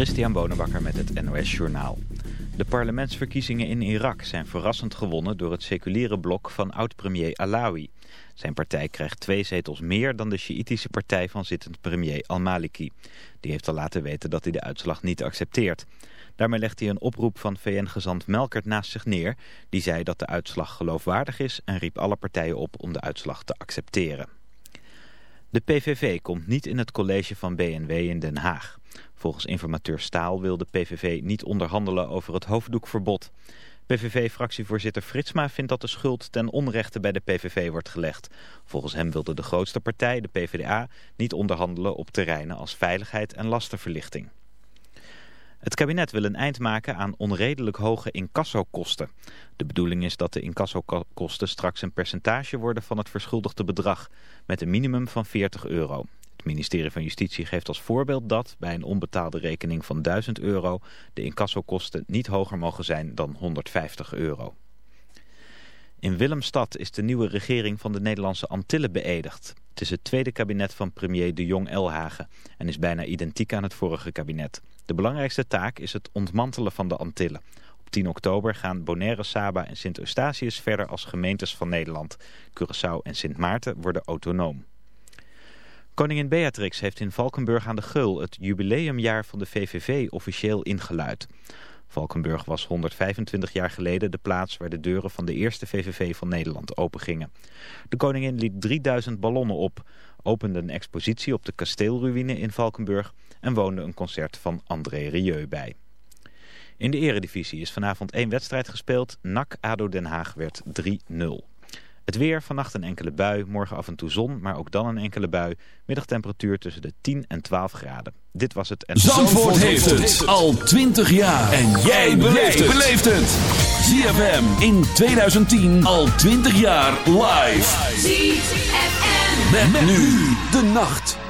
Christian Bonenbakker met het NOS Journaal. De parlementsverkiezingen in Irak zijn verrassend gewonnen door het seculiere blok van oud-premier Alawi. Zijn partij krijgt twee zetels meer dan de Sjiïtische partij van zittend premier al-Maliki. Die heeft al laten weten dat hij de uitslag niet accepteert. Daarmee legt hij een oproep van VN-gezant Melkert naast zich neer. Die zei dat de uitslag geloofwaardig is en riep alle partijen op om de uitslag te accepteren. De PVV komt niet in het college van BNW in Den Haag. Volgens informateur Staal wil de PVV niet onderhandelen over het hoofddoekverbod. PVV-fractievoorzitter Fritsma vindt dat de schuld ten onrechte bij de PVV wordt gelegd. Volgens hem wilde de grootste partij, de PvdA, niet onderhandelen op terreinen als veiligheid en lastenverlichting. Het kabinet wil een eind maken aan onredelijk hoge incassokosten. De bedoeling is dat de incassokosten straks een percentage worden van het verschuldigde bedrag, met een minimum van 40 euro. Het ministerie van Justitie geeft als voorbeeld dat bij een onbetaalde rekening van 1000 euro de incassokosten niet hoger mogen zijn dan 150 euro. In Willemstad is de nieuwe regering van de Nederlandse Antillen beëdigd. Het is het tweede kabinet van premier De Jong Elhagen en is bijna identiek aan het vorige kabinet. De belangrijkste taak is het ontmantelen van de Antillen. Op 10 oktober gaan Bonaire, Saba en Sint Eustatius verder als gemeentes van Nederland. Curaçao en Sint Maarten worden autonoom. Koningin Beatrix heeft in Valkenburg aan de Geul het jubileumjaar van de VVV officieel ingeluid. Valkenburg was 125 jaar geleden de plaats waar de deuren van de eerste VVV van Nederland opengingen. De koningin liet 3000 ballonnen op, opende een expositie op de kasteelruïne in Valkenburg en woonde een concert van André Rieu bij. In de eredivisie is vanavond één wedstrijd gespeeld. NAC ADO Den Haag werd 3-0. Het weer, vannacht een enkele bui, morgen af en toe zon, maar ook dan een enkele bui. Middagtemperatuur tussen de 10 en 12 graden. Dit was het... En... Zandvoort, heeft het al 20 jaar. En jij beleeft het. ZFM in 2010 al 20 jaar live. ZFM. Met, nu de nacht.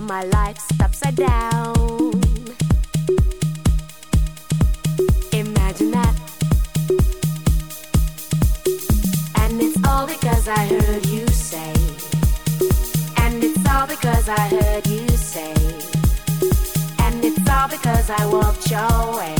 now my life's upside down. Imagine that. And it's all because I heard you say. And it's all because I heard you say. And it's all because I walked your way.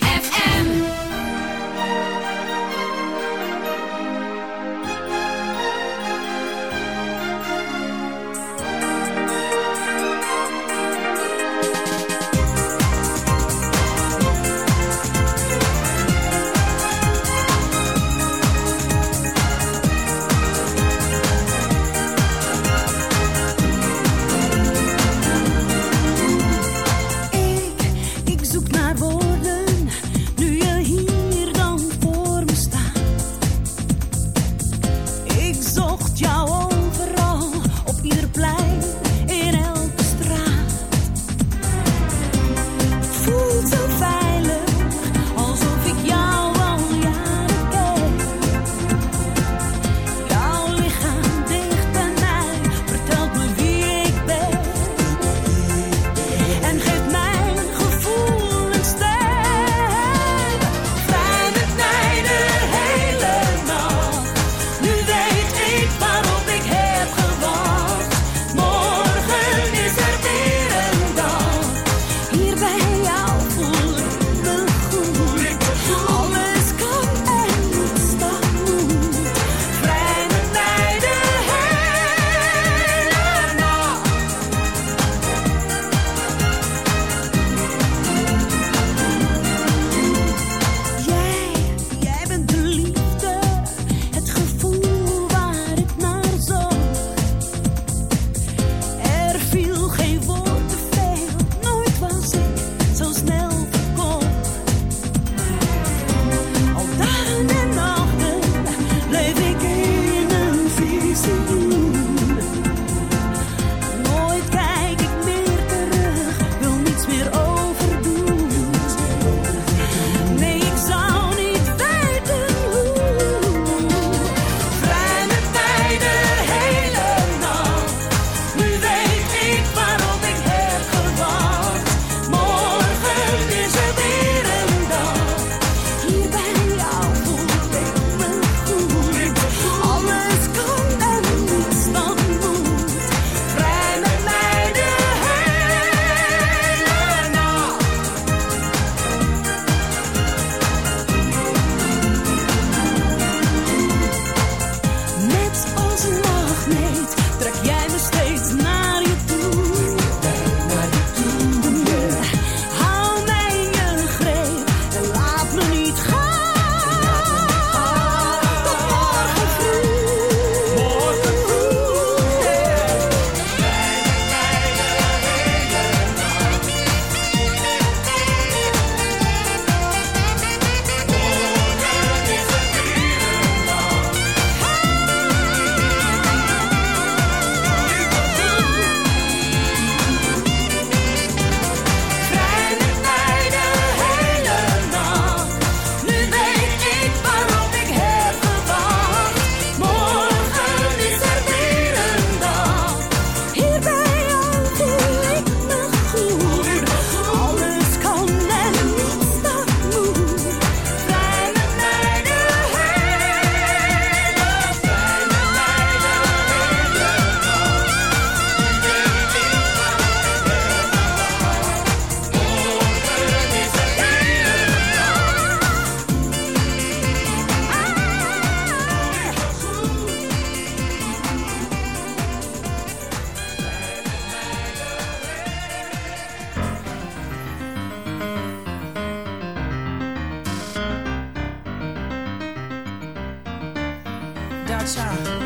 sunshine.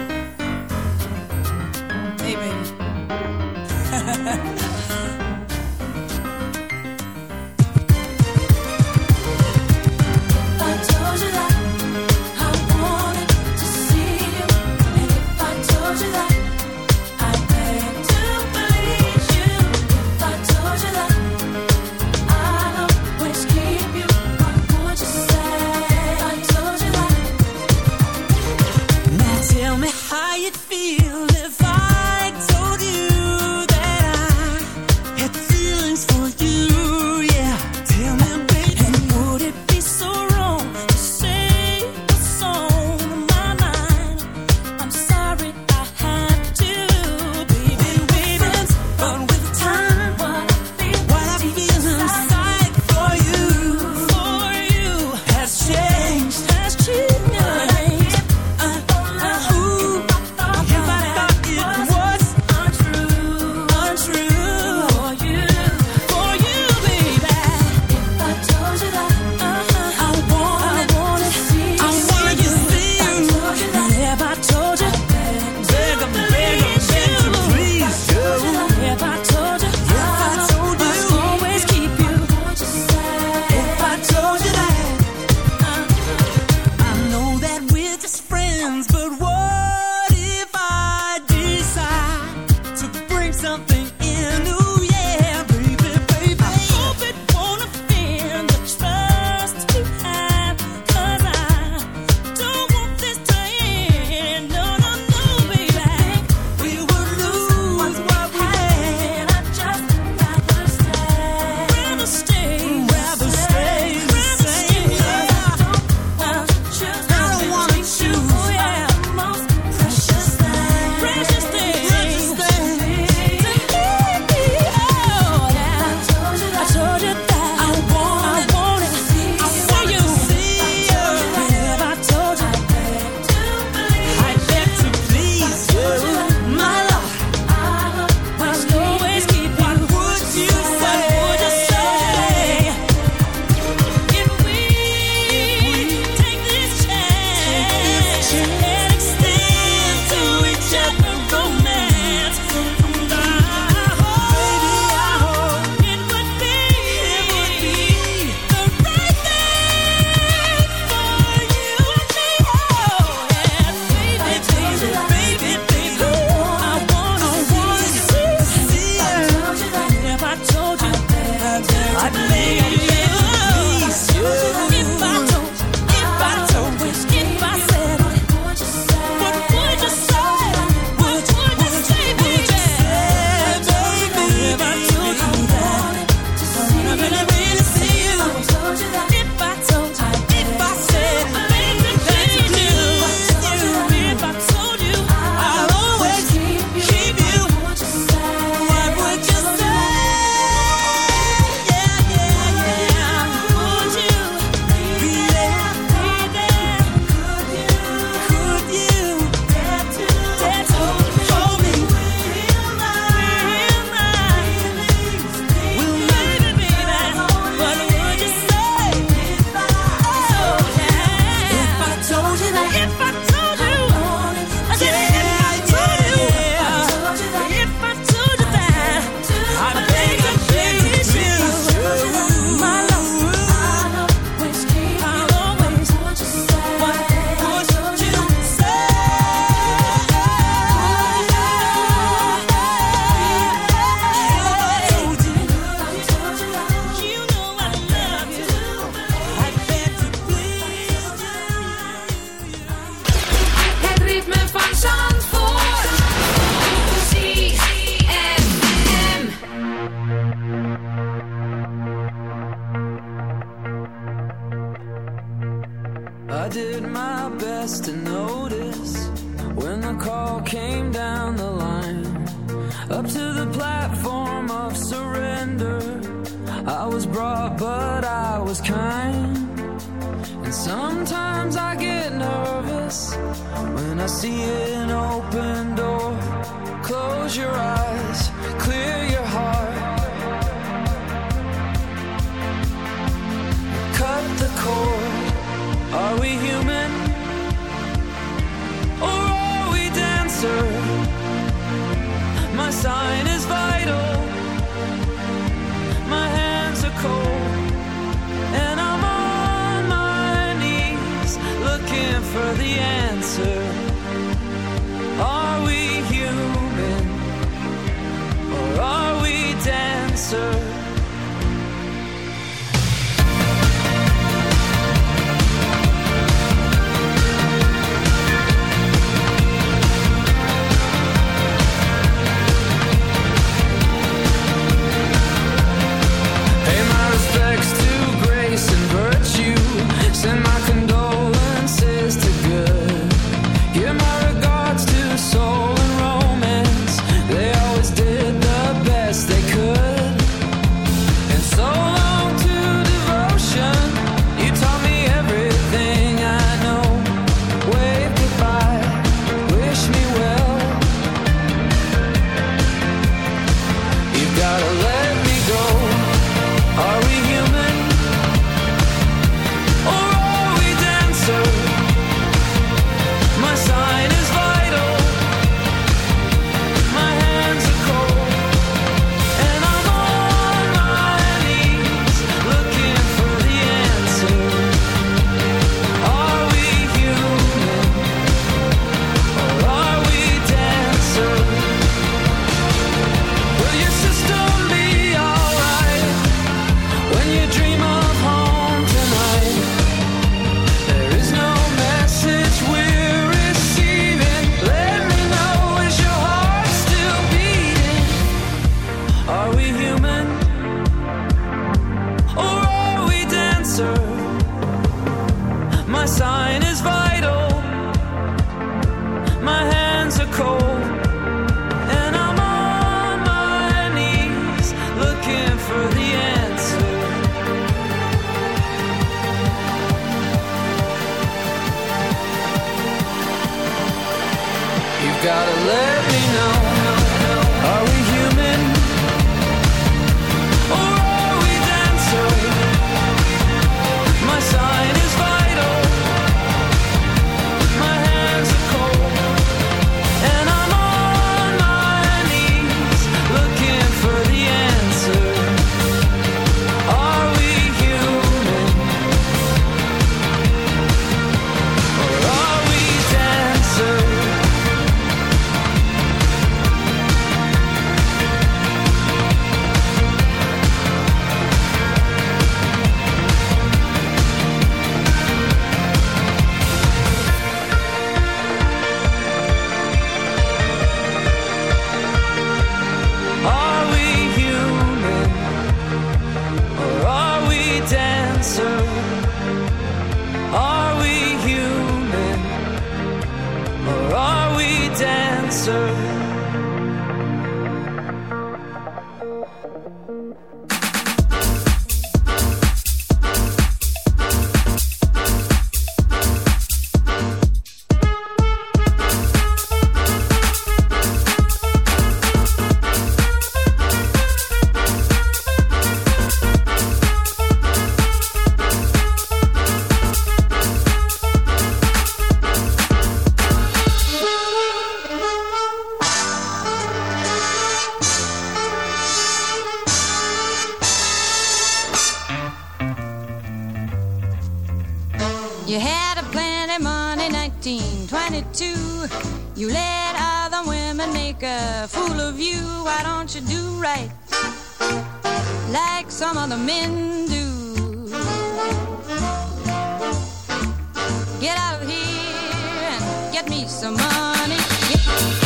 Get me some money.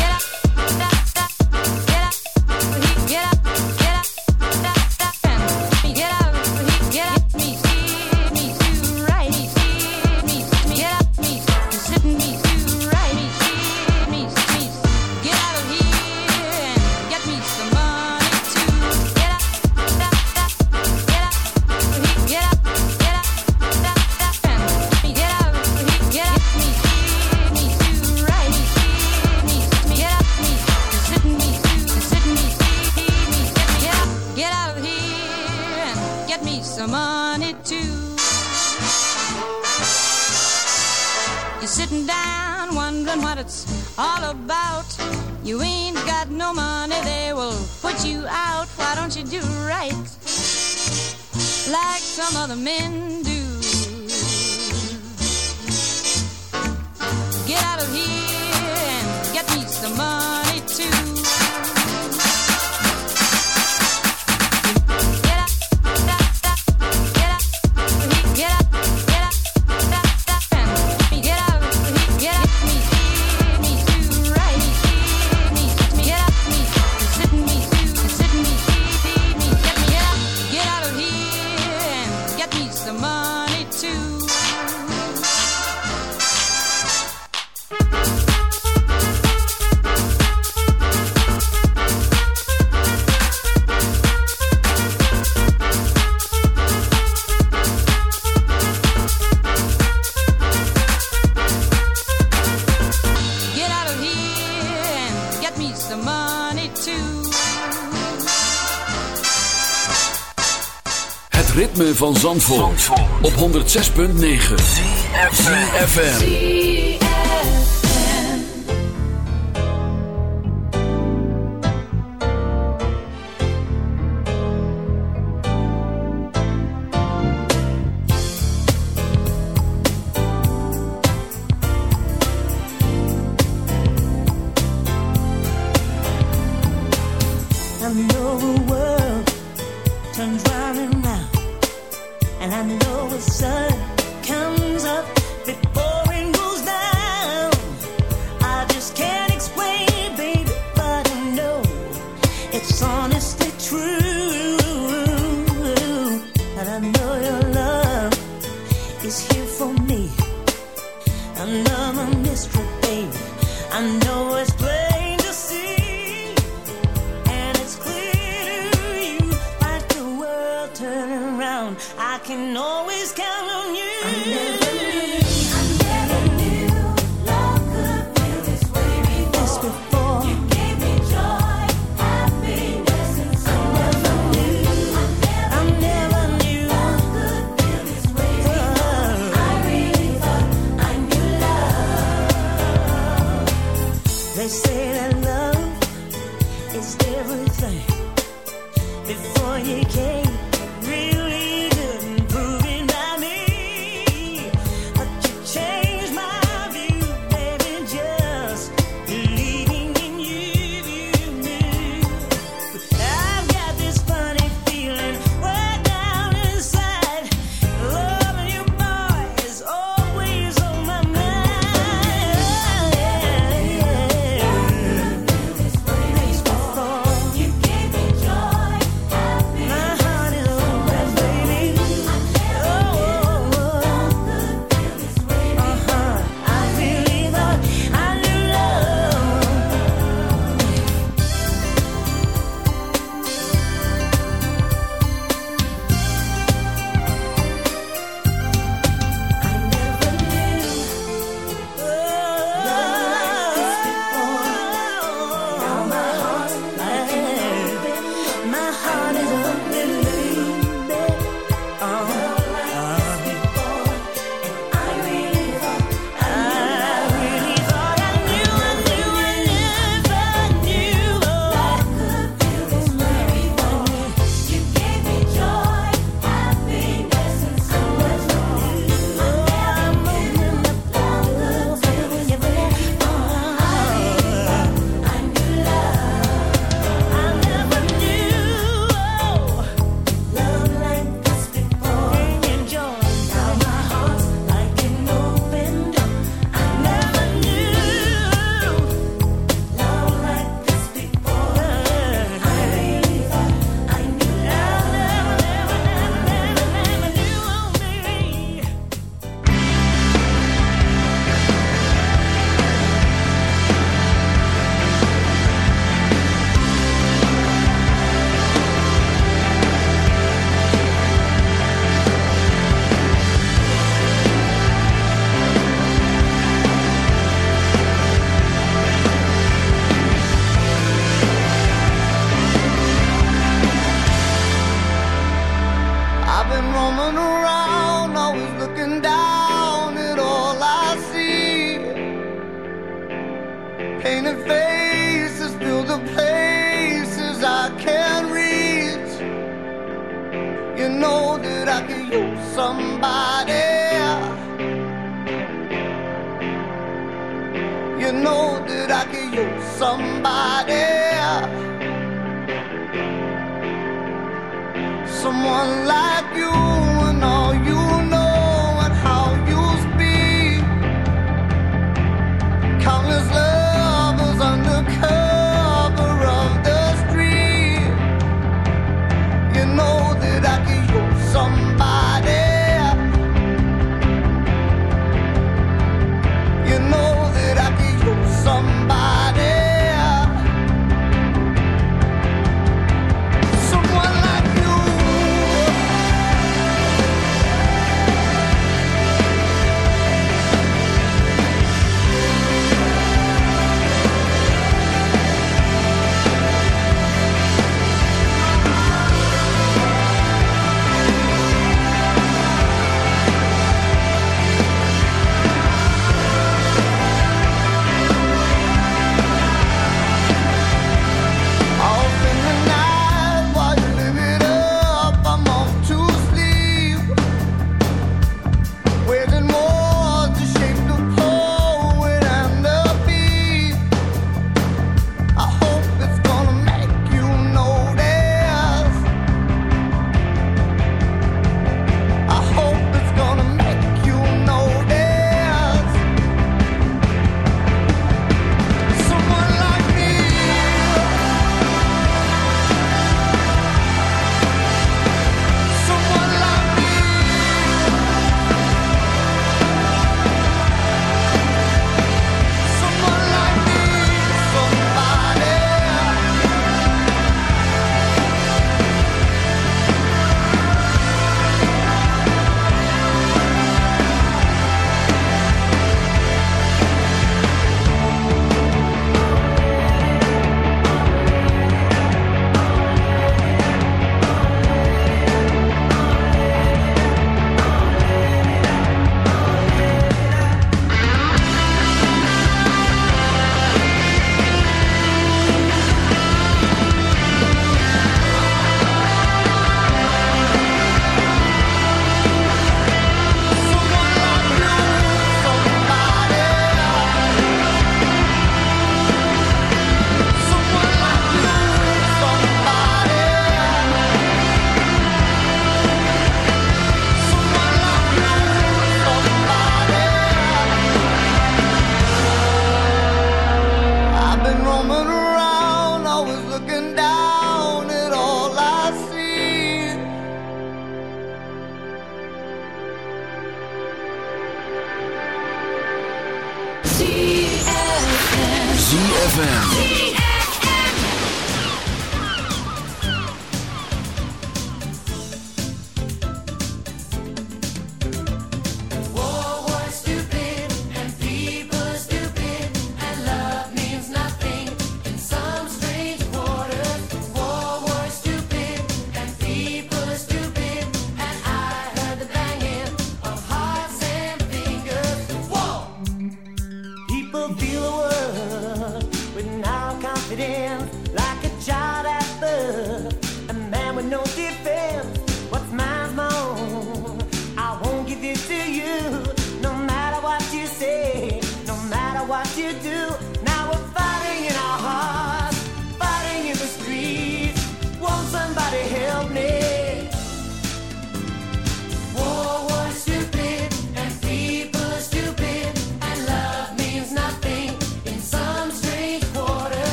Het ritme van Zandvoort, op 106.9 FM. I've been roaming around, always looking down at all I see. Painted faces fill the places I can't reach. You know that I could use somebody. You know that I could use somebody. someone like you.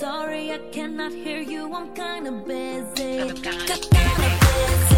Sorry, I cannot hear you. I'm kinda busy. I'm kinda busy.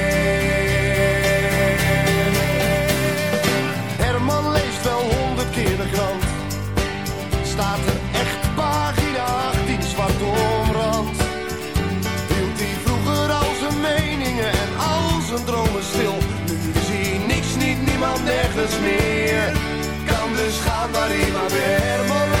Kan dus gaan waar hij maar weer.